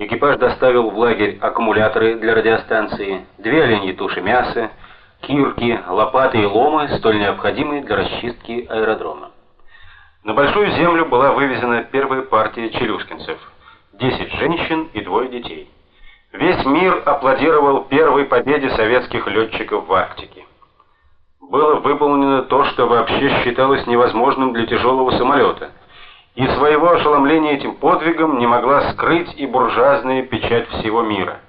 Экипаж доставил в лагерь аккумуляторы для радиостанции, две оленьи туши мяса, кирки, лопаты и ломы, столь необходимые для расчистки аэродрома. На Большую Землю была вывезена первая партия челюскинцев, 10 женщин и двое детей. Весь мир аплодировал первой победе советских летчиков в Арктике. Было выполнено то, что вообще считалось невозможным для тяжелого самолета, и своего ошеломления этим подвигом не могла скрыть и буржуазная печать всего мира.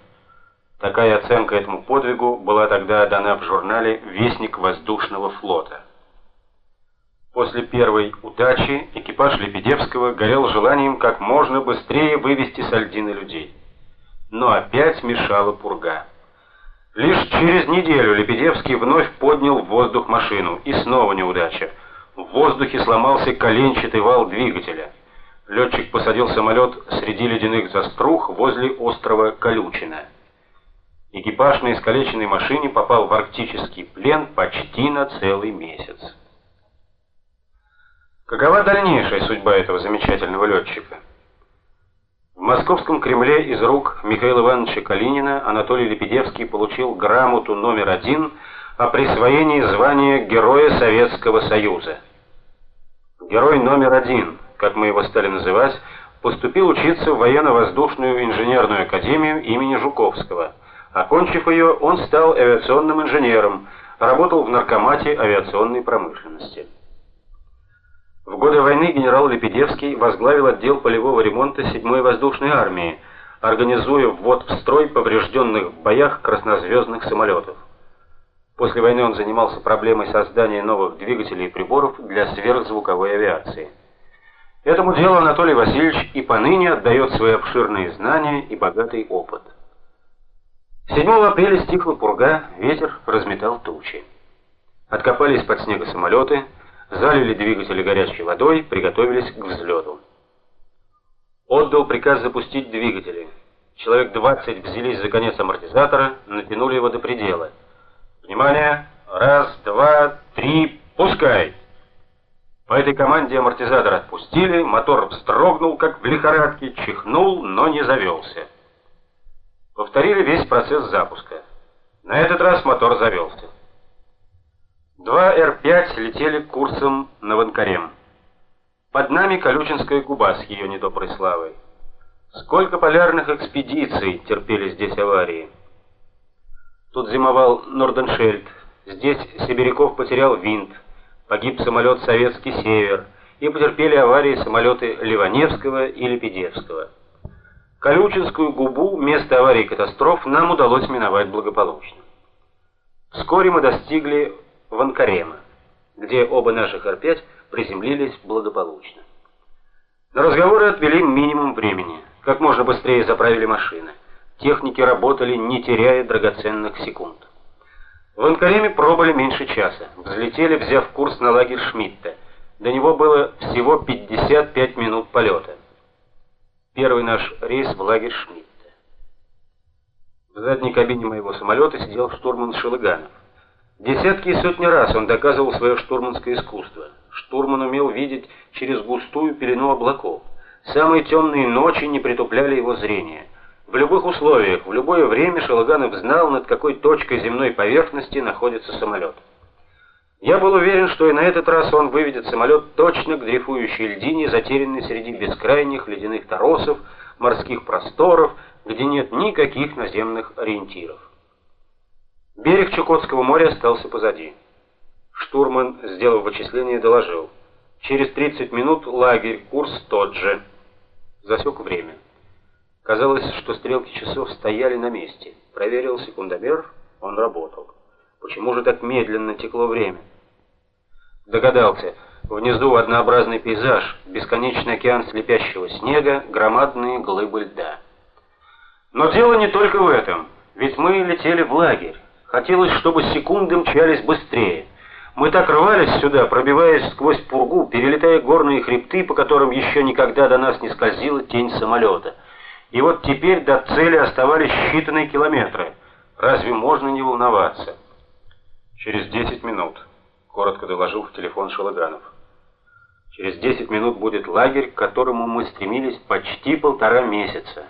Такая оценка этому подвигу была тогда дана в журнале Вестник воздушного флота. После первой удачи экипаж Лебедевского горел желанием как можно быстрее вывести с Альдины людей. Но опять мешала пурга. Лишь через неделю Лебедевский вновь поднял в воздух машину, и снова неудача. В воздухе сломался коленчатый вал двигателя. Летчик посадил самолет среди ледяных заструх возле острова Колючина. Экипаж на искалеченной машине попал в арктический плен почти на целый месяц. Какова дальнейшая судьба этого замечательного летчика? В московском Кремле из рук Михаила Ивановича Калинина Анатолий Лепедевский получил грамоту номер один о присвоении звания Героя Советского Союза. Герой номер один, как мы его стали называть, поступил учиться в военно-воздушную инженерную академию имени Жуковского – Окончив ее, он стал авиационным инженером, работал в наркомате авиационной промышленности. В годы войны генерал Лепедевский возглавил отдел полевого ремонта 7-й воздушной армии, организуя ввод в строй поврежденных в боях краснозвездных самолетов. После войны он занимался проблемой создания новых двигателей и приборов для сверхзвуковой авиации. Этому делу Анатолий Васильевич и поныне отдает свои обширные знания и богатый опыт. 7 апреля стихла пурга, ветер разметал тучи. Откопали из-под снега самолеты, залили двигатели горячей водой, приготовились к взлету. Отдал приказ запустить двигатели. Человек 20 взялись за конец амортизатора, натянули его до предела. Внимание! Раз, два, три, пускай! По этой команде амортизатор отпустили, мотор вздрогнул, как в лихорадке, чихнул, но не завелся. Повторили весь процесс запуска. На этот раз мотор завелся. Два Р-5 летели курсом на Ванкарем. Под нами Колючинская губа с ее недоброй славой. Сколько полярных экспедиций терпели здесь аварии. Тут зимовал Норденшельд, здесь Сибиряков потерял винт, погиб самолет «Советский Север», и потерпели аварии самолеты Ливаневского и Лепедевского. Колючинскую губу, место аварии и катастроф, нам удалось миновать благополучно. Вскоре мы достигли Ванкарема, где оба наших Р-5 приземлились благополучно. На разговоры отвели минимум времени. Как можно быстрее заправили машины. Техники работали, не теряя драгоценных секунд. В Анкареме пробыли меньше часа. Взлетели, взяв курс на лагерь Шмидта. До него было всего 55 минут полета. Первый наш рейс в лагерь Шмидта. В задней кабине моего самолета сидел штурман Шелыганов. Десятки и сотни раз он доказывал свое штурманское искусство. Штурман умел видеть через густую пелену облаков. Самые темные ночи не притупляли его зрение. В любых условиях, в любое время Шелыганов знал, над какой точкой земной поверхности находится самолет. Я был уверен, что и на этот раз он выведет самолет точно к дрейфующей льдине, затерянной среди бескрайних ледяных торосов, морских просторов, где нет никаких наземных ориентиров. Берег Чукотского моря остался позади. Штурман, сделав вычисление, доложил: "Через 30 минут лагерь, курс тот же". Засек время. Казалось, что стрелки часов стояли на месте. Проверил секундомер, он работал. Почему же так медленно текло время? Догадался. Внизу однообразный пейзаж, бесконечный океан слепящего снега, громадные глыбы льда. Но дело не только в этом. Ведь мы летели в лагерь. Хотелось, чтобы секунды мчались быстрее. Мы так рвались сюда, пробиваясь сквозь пургу, перелетая горные хребты, по которым еще никогда до нас не скользила тень самолета. И вот теперь до цели оставались считанные километры. Разве можно не волноваться? Через 10 минут, коротко доложил в телефон Шелыганов. Через 10 минут будет лагерь, к которому мы стремились почти полтора месяца.